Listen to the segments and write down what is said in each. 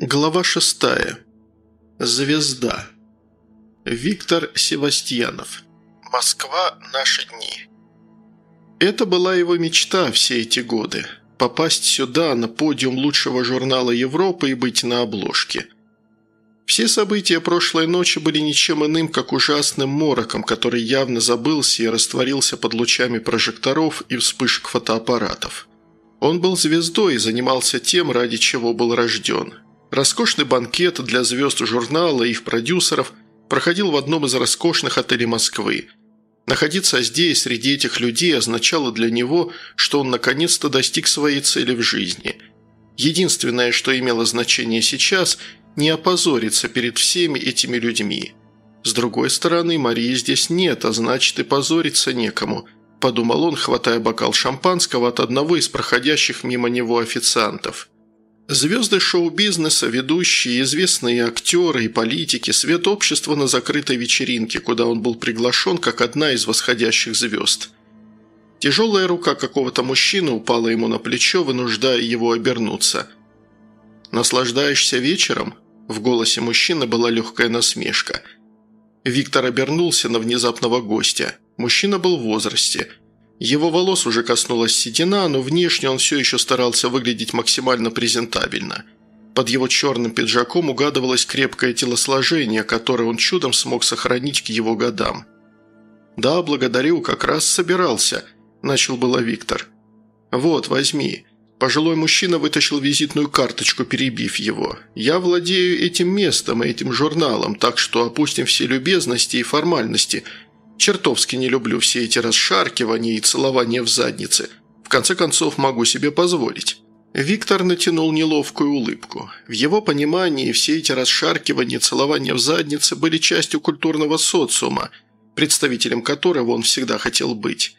Глава шестая. Звезда. Виктор Севастьянов. Москва. Наши дни. Это была его мечта все эти годы. Попасть сюда, на подиум лучшего журнала Европы и быть на обложке. Все события прошлой ночи были ничем иным, как ужасным мороком, который явно забылся и растворился под лучами прожекторов и вспышек фотоаппаратов. Он был звездой и занимался тем, ради чего был рожден – Роскошный банкет для звезд журнала и их продюсеров проходил в одном из роскошных отелей Москвы. Находиться здесь, среди этих людей, означало для него, что он наконец-то достиг своей цели в жизни. Единственное, что имело значение сейчас – не опозориться перед всеми этими людьми. С другой стороны, Марии здесь нет, а значит и позориться некому – подумал он, хватая бокал шампанского от одного из проходящих мимо него официантов. Звезды шоу-бизнеса, ведущие, известные актеры и политики, свет общества на закрытой вечеринке, куда он был приглашен как одна из восходящих звезд. Тяжелая рука какого-то мужчины упала ему на плечо, вынуждая его обернуться. «Наслаждаешься вечером?» В голосе мужчины была легкая насмешка. Виктор обернулся на внезапного гостя. Мужчина был в возрасте – его волос уже коснулась седина, но внешне он все еще старался выглядеть максимально презентабельно. Под его черным пиджаком угадывалось крепкое телосложение, которое он чудом смог сохранить к его годам. «Да, благодарю, как раз собирался», – начал было Виктор. «Вот, возьми». Пожилой мужчина вытащил визитную карточку, перебив его. «Я владею этим местом и этим журналом, так что опустим все любезности и формальности – Чертовски не люблю все эти расшаркивания и целования в заднице. В конце концов, могу себе позволить». Виктор натянул неловкую улыбку. В его понимании все эти расшаркивания, целования в заднице были частью культурного социума, представителем которого он всегда хотел быть.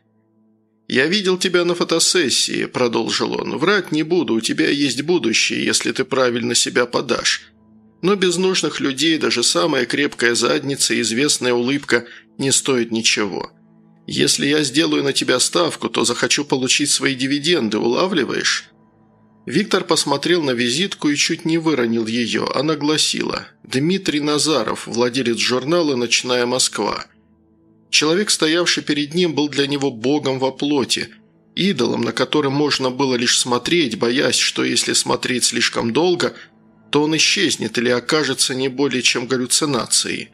«Я видел тебя на фотосессии», – продолжил он. «Врать не буду, у тебя есть будущее, если ты правильно себя подашь. Но без нужных людей даже самая крепкая задница и известная улыбка не стоит ничего. Если я сделаю на тебя ставку, то захочу получить свои дивиденды, улавливаешь?» Виктор посмотрел на визитку и чуть не выронил ее. Она гласила «Дмитрий Назаров, владелец журнала «Ночная Москва». Человек, стоявший перед ним, был для него богом во плоти, идолом, на котором можно было лишь смотреть, боясь, что если смотреть слишком долго – то он исчезнет или окажется не более чем галлюцинацией.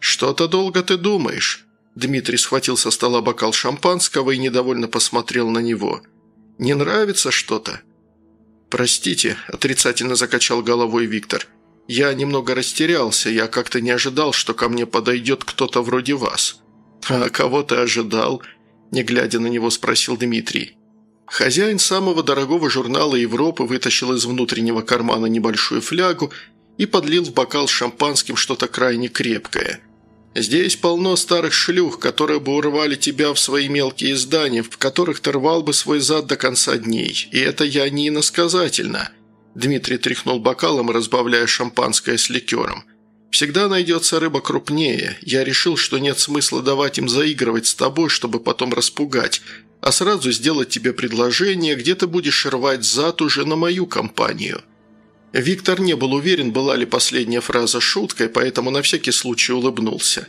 «Что-то долго ты думаешь?» Дмитрий схватил со стола бокал шампанского и недовольно посмотрел на него. «Не нравится что-то?» «Простите», – отрицательно закачал головой Виктор. «Я немного растерялся, я как-то не ожидал, что ко мне подойдет кто-то вроде вас». «А кого ты ожидал?» – не глядя на него спросил Дмитрий. Хозяин самого дорогого журнала Европы вытащил из внутреннего кармана небольшую флягу и подлил в бокал с шампанским что-то крайне крепкое. «Здесь полно старых шлюх, которые бы урвали тебя в свои мелкие издания, в которых ты рвал бы свой зад до конца дней. И это я не иносказательно». Дмитрий тряхнул бокалом, разбавляя шампанское с ликером. «Всегда найдется рыба крупнее. Я решил, что нет смысла давать им заигрывать с тобой, чтобы потом распугать а сразу сделать тебе предложение, где ты будешь рвать зад уже на мою компанию». Виктор не был уверен, была ли последняя фраза шуткой, поэтому на всякий случай улыбнулся.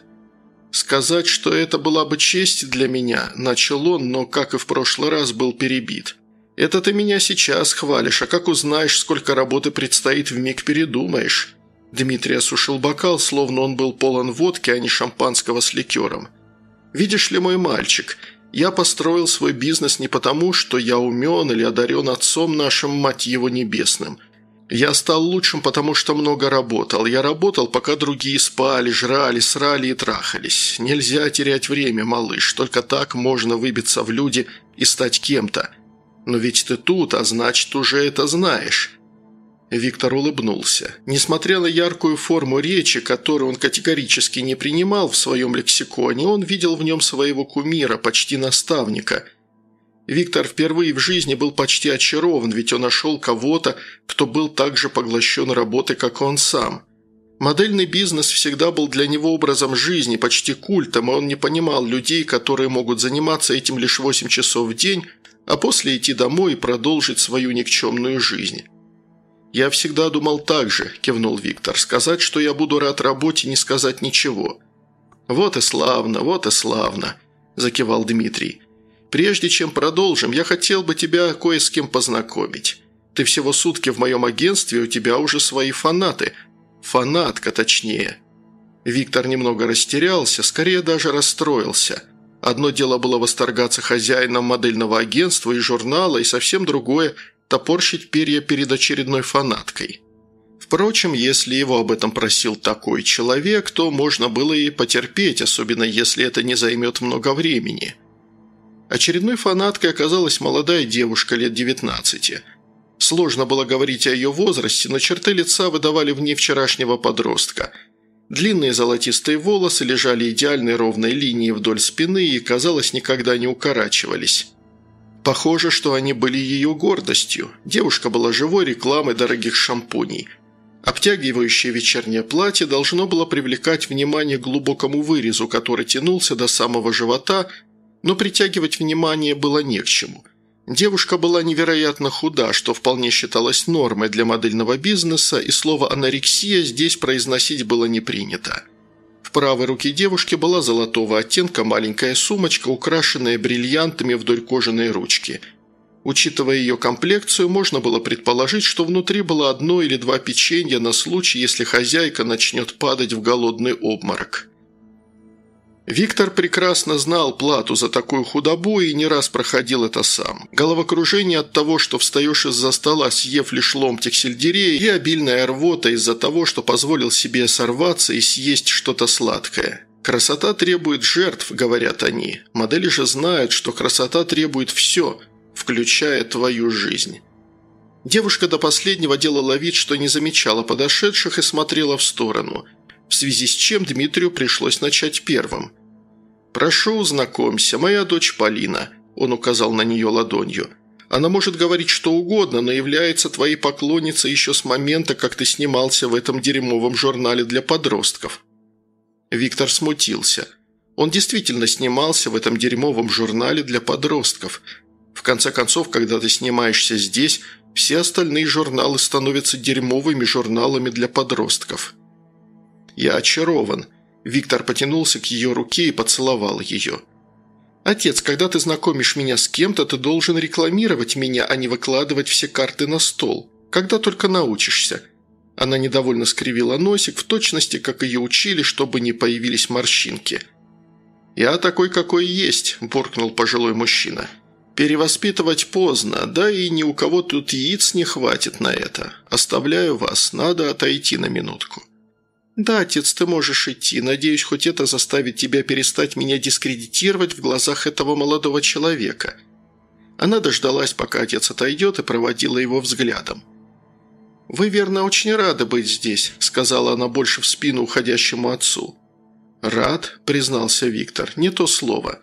«Сказать, что это была бы честь для меня», – начал он, но, как и в прошлый раз, был перебит. «Это ты меня сейчас хвалишь, а как узнаешь, сколько работы предстоит, вмиг передумаешь». Дмитрий осушил бокал, словно он был полон водки, а не шампанского с ликером. «Видишь ли, мой мальчик, я построил свой бизнес не потому, что я умен или одарен отцом нашим, мать его, небесным. Я стал лучшим, потому что много работал. Я работал, пока другие спали, жрали, срали и трахались. Нельзя терять время, малыш. Только так можно выбиться в люди и стать кем-то. Но ведь ты тут, а значит, уже это знаешь. Виктор улыбнулся. Несмотря на яркую форму речи, которую он категорически не принимал в своем лексиконе, он видел в нем своего кумира, почти наставника. Виктор впервые в жизни был почти очарован, ведь он нашел кого-то, кто был так же поглощен работой, как он сам. Модельный бизнес всегда был для него образом жизни, почти культом, и он не понимал людей, которые могут заниматься этим лишь 8 часов в день, а после идти домой и продолжить свою никчемную жизнь. «Я всегда думал так же», – кивнул Виктор. «Сказать, что я буду рад работе, не сказать ничего». «Вот и славно, вот и славно», – закивал Дмитрий. «Прежде чем продолжим, я хотел бы тебя кое с кем познакомить. Ты всего сутки в моем агентстве, у тебя уже свои фанаты. Фанатка, точнее». Виктор немного растерялся, скорее даже расстроился. Одно дело было восторгаться хозяином модельного агентства и журнала, и совсем другое – топорщить перья перед очередной фанаткой. Впрочем, если его об этом просил такой человек, то можно было и потерпеть, особенно если это не займет много времени. Очередной фанаткой оказалась молодая девушка лет 19. Сложно было говорить о ее возрасте, но черты лица выдавали в вчерашнего подростка – Длинные золотистые волосы лежали идеальной ровной линией вдоль спины и, казалось, никогда не укорачивались. Похоже, что они были ее гордостью. Девушка была живой рекламой дорогих шампуней. Обтягивающее вечернее платье должно было привлекать внимание к глубокому вырезу, который тянулся до самого живота, но притягивать внимание было не к чему – Девушка была невероятно худа, что вполне считалось нормой для модельного бизнеса, и слово «анорексия» здесь произносить было не принято. В правой руке девушки была золотого оттенка маленькая сумочка, украшенная бриллиантами вдоль кожаной ручки. Учитывая ее комплекцию, можно было предположить, что внутри было одно или два печенья на случай, если хозяйка начнет падать в голодный обморок. Виктор прекрасно знал плату за такую худобу и не раз проходил это сам. Головокружение от того, что встаешь из-за стола, съев лишь ломтик сельдерея, и обильная рвота из-за того, что позволил себе сорваться и съесть что-то сладкое. «Красота требует жертв», – говорят они. Модели же знают, что красота требует все, включая твою жизнь. Девушка до последнего делала вид, что не замечала подошедших и смотрела в сторону – в связи с чем Дмитрию пришлось начать первым. «Прошу, знакомься, моя дочь Полина», – он указал на нее ладонью. «Она может говорить что угодно, но является твоей поклонницей еще с момента, как ты снимался в этом дерьмовом журнале для подростков». Виктор смутился. Он действительно снимался в этом дерьмовом журнале для подростков. В конце концов, когда ты снимаешься здесь, все остальные журналы становятся дерьмовыми журналами для подростков. «Я очарован», Виктор потянулся к ее руке и поцеловал ее. «Отец, когда ты знакомишь меня с кем-то, ты должен рекламировать меня, а не выкладывать все карты на стол. Когда только научишься». Она недовольно скривила носик, в точности, как ее учили, чтобы не появились морщинки. «Я такой, какой есть», – буркнул пожилой мужчина. «Перевоспитывать поздно, да и ни у кого тут яиц не хватит на это. Оставляю вас, надо отойти на минутку». «Да, отец, ты можешь идти. Надеюсь, хоть это заставит тебя перестать меня дискредитировать в глазах этого молодого человека». Она дождалась, пока отец отойдет, и проводила его взглядом. «Вы, верно, очень рады быть здесь», – сказала она больше в спину уходящему отцу. «Рад», – признался Виктор, – «не то слово».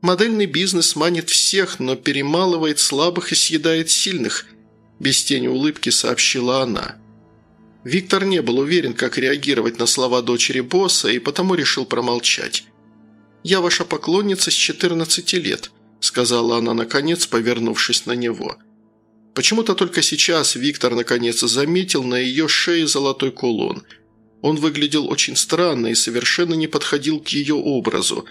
«Модельный бизнес манит всех, но перемалывает слабых и съедает сильных», – без тени улыбки сообщила она. Виктор не был уверен, как реагировать на слова дочери босса, и потому решил промолчать. «Я ваша поклонница с 14 лет», – сказала она, наконец, повернувшись на него. Почему-то только сейчас Виктор наконец заметил на ее шее золотой кулон. Он выглядел очень странно и совершенно не подходил к ее образу.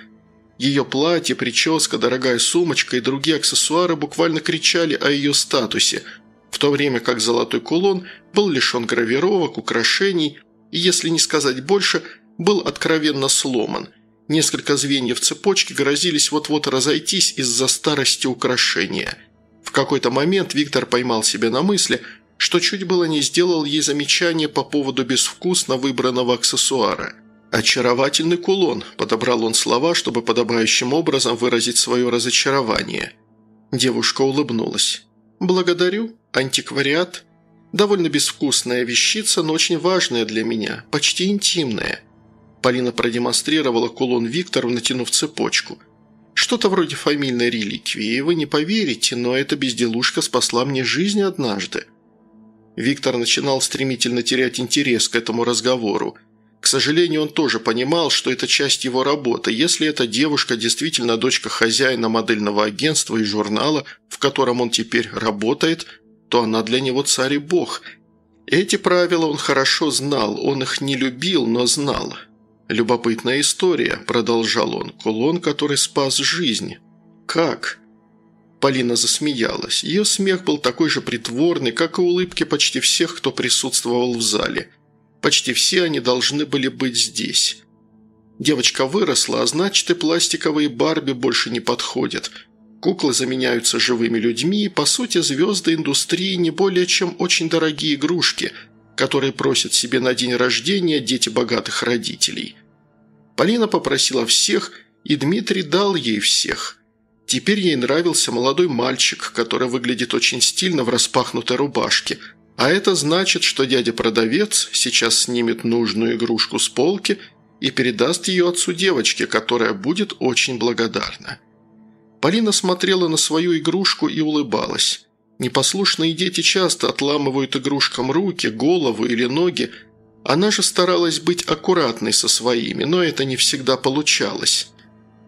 Ее платье, прическа, дорогая сумочка и другие аксессуары буквально кричали о ее статусе – в то время как золотой кулон был лишен гравировок, украшений и, если не сказать больше, был откровенно сломан. Несколько звеньев цепочки грозились вот-вот разойтись из-за старости украшения. В какой-то момент Виктор поймал себя на мысли, что чуть было не сделал ей замечание по поводу безвкусно выбранного аксессуара. «Очаровательный кулон», – подобрал он слова, чтобы подобающим образом выразить свое разочарование. Девушка улыбнулась. «Благодарю. Антиквариат. Довольно безвкусная вещица, но очень важная для меня, почти интимная». Полина продемонстрировала кулон Виктору, натянув цепочку. «Что-то вроде фамильной реликвии. Вы не поверите, но эта безделушка спасла мне жизнь однажды». Виктор начинал стремительно терять интерес к этому разговору. К сожалению, он тоже понимал, что это часть его работы. Если эта девушка действительно дочка хозяина модельного агентства и журнала, в котором он теперь работает, то она для него царь и бог, Эти правила он хорошо знал, он их не любил, но знал. «Любопытная история», – продолжал он, – «кулон, который спас жизнь». «Как?» Полина засмеялась. Ее смех был такой же притворный, как и улыбки почти всех, кто присутствовал в зале. Почти все они должны были быть здесь. Девочка выросла, а значит и пластиковые Барби больше не подходят. Куклы заменяются живыми людьми, по сути, звезды индустрии не более чем очень дорогие игрушки, которые просят себе на день рождения дети богатых родителей. Полина попросила всех, и Дмитрий дал ей всех – Теперь ей нравился молодой мальчик, который выглядит очень стильно в распахнутой рубашке. А это значит, что дядя-продавец сейчас снимет нужную игрушку с полки и передаст ее отцу девочке, которая будет очень благодарна. Полина смотрела на свою игрушку и улыбалась. Непослушные дети часто отламывают игрушкам руки, голову или ноги. Она же старалась быть аккуратной со своими, но это не всегда получалось.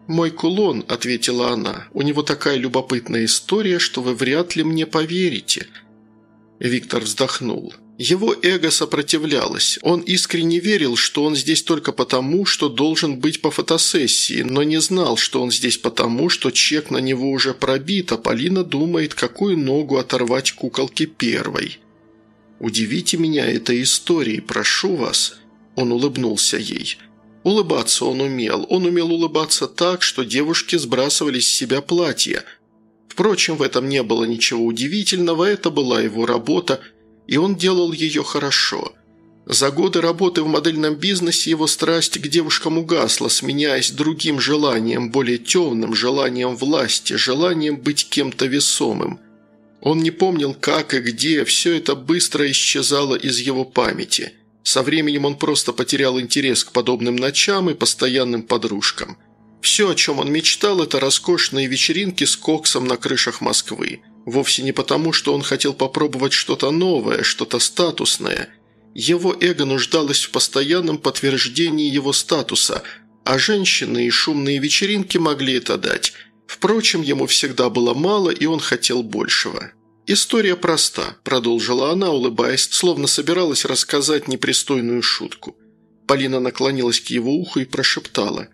«Мой кулон», – ответила она, – «у него такая любопытная история, что вы вряд ли мне поверите». Виктор вздохнул. Его эго сопротивлялось. Он искренне верил, что он здесь только потому, что должен быть по фотосессии, но не знал, что он здесь потому, что чек на него уже пробит, а Полина думает, какую ногу оторвать куколке первой. «Удивите меня этой историей, прошу вас», – он улыбнулся ей. Улыбаться он умел. Он умел улыбаться так, что девушки сбрасывали с себя платья. Впрочем, в этом не было ничего удивительного, это была его работа, и он делал ее хорошо. За годы работы в модельном бизнесе его страсть к девушкам угасла, сменяясь другим желанием, более темным желанием власти, желанием быть кем-то весомым. Он не помнил, как и где, все это быстро исчезало из его памяти – со временем он просто потерял интерес к подобным ночам и постоянным подружкам. Все, о чем он мечтал, это роскошные вечеринки с коксом на крышах Москвы. Вовсе не потому, что он хотел попробовать что-то новое, что-то статусное. Его эго нуждалось в постоянном подтверждении его статуса, а женщины и шумные вечеринки могли это дать. Впрочем, ему всегда было мало, и он хотел большего. «История проста», – продолжила она, улыбаясь, словно собиралась рассказать непристойную шутку. Полина наклонилась к его уху и прошептала.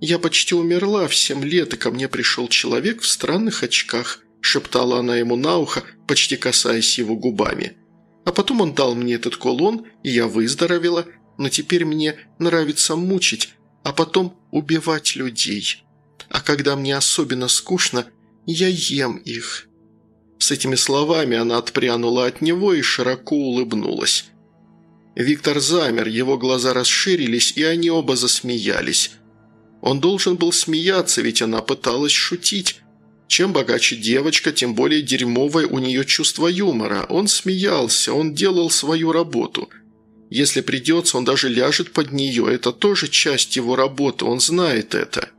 «Я почти умерла в семь лет, и ко мне пришел человек в странных очках», – шептала она ему на ухо, почти касаясь его губами. «А потом он дал мне этот кулон, и я выздоровела, но теперь мне нравится мучить, а потом убивать людей. А когда мне особенно скучно, я ем их». С этими словами она отпрянула от него и широко улыбнулась. Виктор замер, его глаза расширились, и они оба засмеялись. Он должен был смеяться, ведь она пыталась шутить. Чем богаче девочка, тем более дерьмовое у нее чувство юмора. Он смеялся, он делал свою работу. Если придется, он даже ляжет под нее. Это тоже часть его работы, он знает это.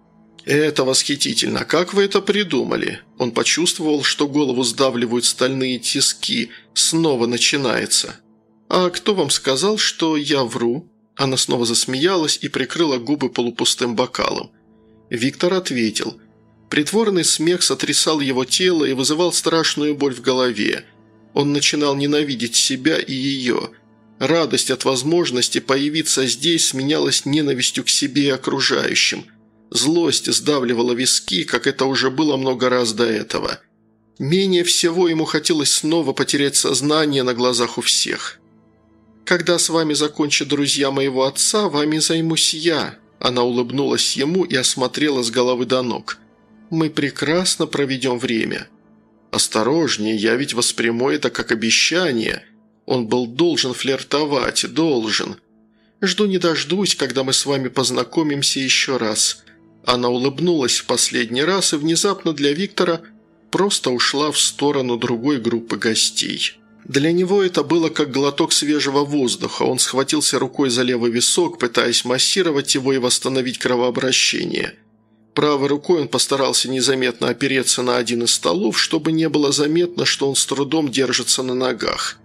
«Это восхитительно. Как вы это придумали?» Он почувствовал, что голову сдавливают стальные тиски. Снова начинается. «А кто вам сказал, что я вру?» Она снова засмеялась и прикрыла губы полупустым бокалом. Виктор ответил. Притворный смех сотрясал его тело и вызывал страшную боль в голове. Он начинал ненавидеть себя и ее. Радость от возможности появиться здесь сменялась ненавистью к себе и окружающим – Злость сдавливала виски, как это уже было много раз до этого. Менее всего ему хотелось снова потерять сознание на глазах у всех. «Когда с вами закончат друзья моего отца, вами займусь я», она улыбнулась ему и осмотрела с головы до ног. «Мы прекрасно проведем время». «Осторожнее, я ведь восприму это как обещание. Он был должен флиртовать, должен. Жду не дождусь, когда мы с вами познакомимся еще раз. Она улыбнулась в последний раз и внезапно для Виктора просто ушла в сторону другой группы гостей. Для него это было как глоток свежего воздуха. Он схватился рукой за левый висок, пытаясь массировать его и восстановить кровообращение. Правой рукой он постарался незаметно опереться на один из столов, чтобы не было заметно, что он с трудом держится на ногах.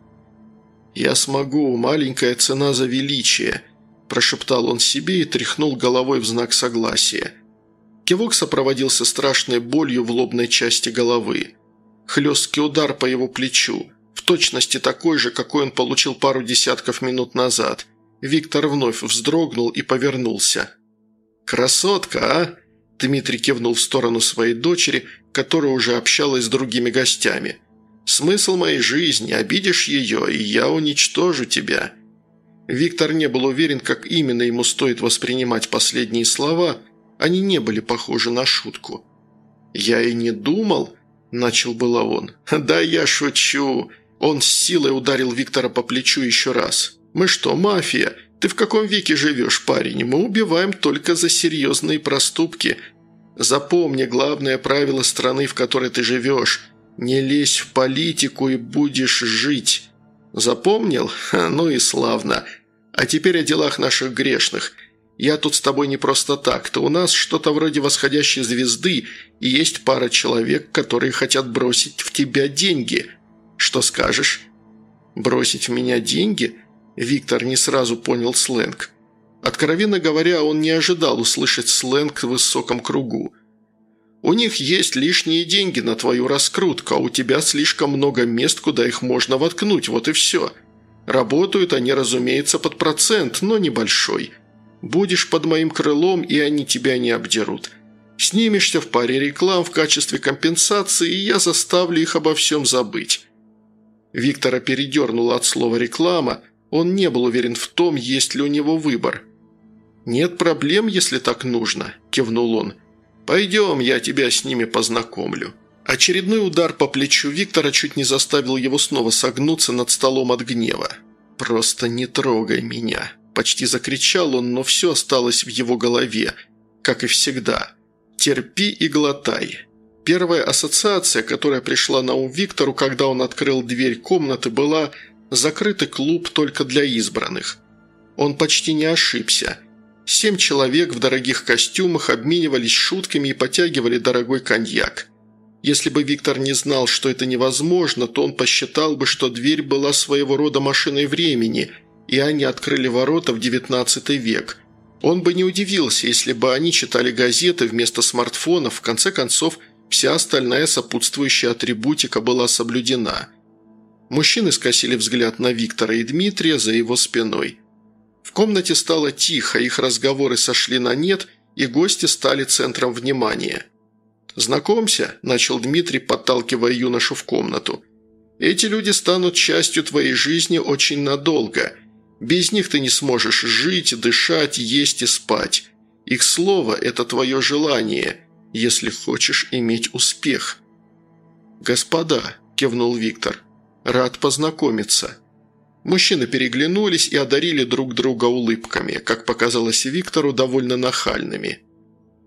«Я смогу, маленькая цена за величие», – прошептал он себе и тряхнул головой в знак согласия. Кивок сопроводился страшной болью в лобной части головы. Хлесткий удар по его плечу. В точности такой же, какой он получил пару десятков минут назад. Виктор вновь вздрогнул и повернулся. «Красотка, а?» Дмитрий кивнул в сторону своей дочери, которая уже общалась с другими гостями. «Смысл моей жизни – обидишь ее, и я уничтожу тебя». Виктор не был уверен, как именно ему стоит воспринимать последние слова, они не были похожи на шутку. «Я и не думал», – начал было он. «Да я шучу». Он с силой ударил Виктора по плечу еще раз. «Мы что, мафия? Ты в каком веке живешь, парень? Мы убиваем только за серьезные проступки. Запомни главное правило страны, в которой ты живешь. Не лезь в политику и будешь жить. Запомнил? Ха, ну и славно. А теперь о делах наших грешных. Я тут с тобой не просто так. То у нас что-то вроде восходящей звезды, и есть пара человек, которые хотят бросить в тебя деньги. Что скажешь? Бросить в меня деньги?» Виктор не сразу понял сленг. Откровенно говоря, он не ожидал услышать сленг в высоком кругу. «У них есть лишние деньги на твою раскрутку, а у тебя слишком много мест, куда их можно воткнуть, вот и все. Работают они, разумеется, под процент, но небольшой. Будешь под моим крылом, и они тебя не обдерут. Снимешься в паре реклам в качестве компенсации, и я заставлю их обо всем забыть». Виктора передернуло от слова «реклама», он не был уверен в том, есть ли у него выбор. «Нет проблем, если так нужно», – кивнул он. «Пойдем, я тебя с ними познакомлю». Очередной удар по плечу Виктора чуть не заставил его снова согнуться над столом от гнева. «Просто не трогай меня», – почти закричал он, но все осталось в его голове, как и всегда. «Терпи и глотай». Первая ассоциация, которая пришла на ум Виктору, когда он открыл дверь комнаты, была Закрытый клуб только для избранных. Он почти не ошибся. Семь человек в дорогих костюмах обменивались шутками и потягивали дорогой коньяк. Если бы Виктор не знал, что это невозможно, то он посчитал бы, что дверь была своего рода машиной времени, и они открыли ворота в XIX век. Он бы не удивился, если бы они читали газеты вместо смартфонов, в конце концов, вся остальная сопутствующая атрибутика была соблюдена – Мужчины скосили взгляд на Виктора и Дмитрия за его спиной. В комнате стало тихо, их разговоры сошли на нет, и гости стали центром внимания. «Знакомься», – начал Дмитрий, подталкивая юношу в комнату. «Эти люди станут частью твоей жизни очень надолго. Без них ты не сможешь жить, дышать, есть и спать. Их слово – это твое желание, если хочешь иметь успех». «Господа», – кивнул Виктор, Рад познакомиться». Мужчины переглянулись и одарили друг друга улыбками, как показалось Виктору, довольно нахальными.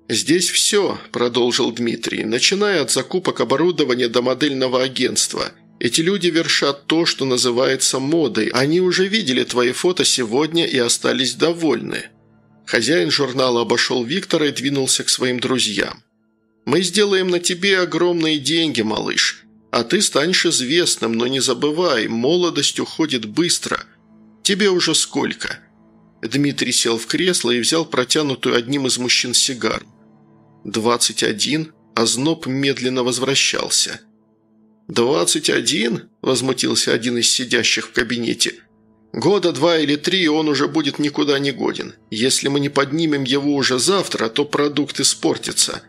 «Здесь все», – продолжил Дмитрий, – «начиная от закупок оборудования до модельного агентства. Эти люди вершат то, что называется модой. Они уже видели твои фото сегодня и остались довольны». Хозяин журнала обошел Виктора и двинулся к своим друзьям. «Мы сделаем на тебе огромные деньги, малыш. А ты станешь известным, но не забывай, молодость уходит быстро. Тебе уже сколько?» Дмитрий сел в кресло и взял протянутую одним из мужчин сигару. «Двадцать один?» а зноб медленно возвращался. «Двадцать один?» – возмутился один из сидящих в кабинете. «Года два или три, он уже будет никуда не годен. Если мы не поднимем его уже завтра, то продукт испортится.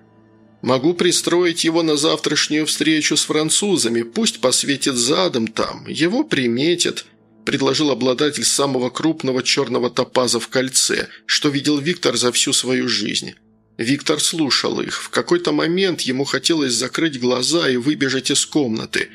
Могу пристроить его на завтрашнюю встречу с французами, пусть посветит задом там, его приметят», – предложил обладатель самого крупного черного топаза в кольце, что видел Виктор за всю свою жизнь. Виктор слушал их. В какой-то момент ему хотелось закрыть глаза и выбежать из комнаты.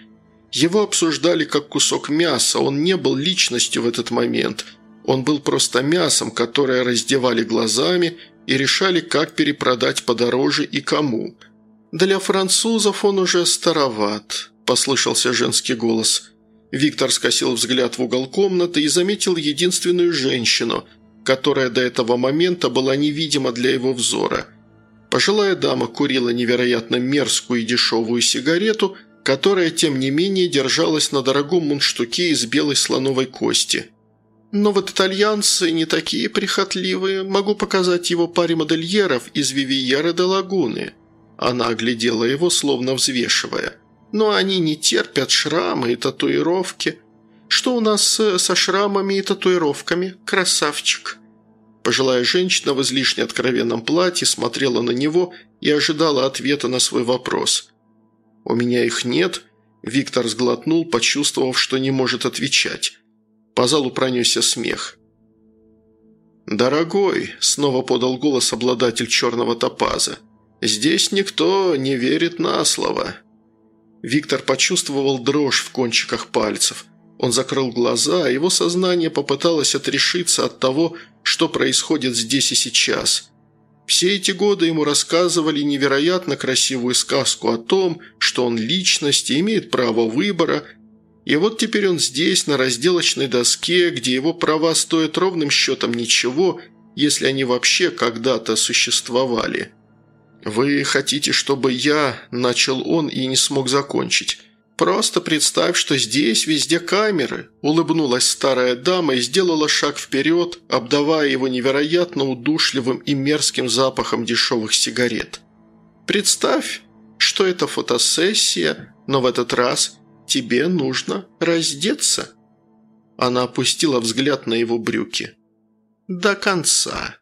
Его обсуждали как кусок мяса, он не был личностью в этот момент. Он был просто мясом, которое раздевали глазами и решали, как перепродать подороже и кому. «Для французов он уже староват», – послышался женский голос. Виктор скосил взгляд в угол комнаты и заметил единственную женщину, которая до этого момента была невидима для его взора. Пожилая дама курила невероятно мерзкую и дешевую сигарету, которая, тем не менее, держалась на дорогом мундштуке из белой слоновой кости – но вот итальянцы не такие прихотливые. Могу показать его паре модельеров из Вивиера де Лагуны». Она оглядела его, словно взвешивая. но они не терпят шрамы и татуировки. Что у нас э, со шрамами и татуировками, красавчик?» Пожилая женщина в излишне откровенном платье смотрела на него и ожидала ответа на свой вопрос. «У меня их нет», – Виктор сглотнул, почувствовав, что не может отвечать. По залу пронесся смех. «Дорогой», – снова подал голос обладатель черного топаза, – «здесь никто не верит на слово». Виктор почувствовал дрожь в кончиках пальцев. Он закрыл глаза, а его сознание попыталось отрешиться от того, что происходит здесь и сейчас. Все эти годы ему рассказывали невероятно красивую сказку о том, что он личность и имеет право выбора, и вот теперь он здесь, на разделочной доске, где его права стоят ровным счетом ничего, если они вообще когда-то существовали. «Вы хотите, чтобы я...» – начал он и не смог закончить. «Просто представь, что здесь везде камеры», – улыбнулась старая дама и сделала шаг вперед, обдавая его невероятно удушливым и мерзким запахом дешевых сигарет. «Представь, что это фотосессия, но в этот раз тебе нужно раздеться». Она опустила взгляд на его брюки. «До конца».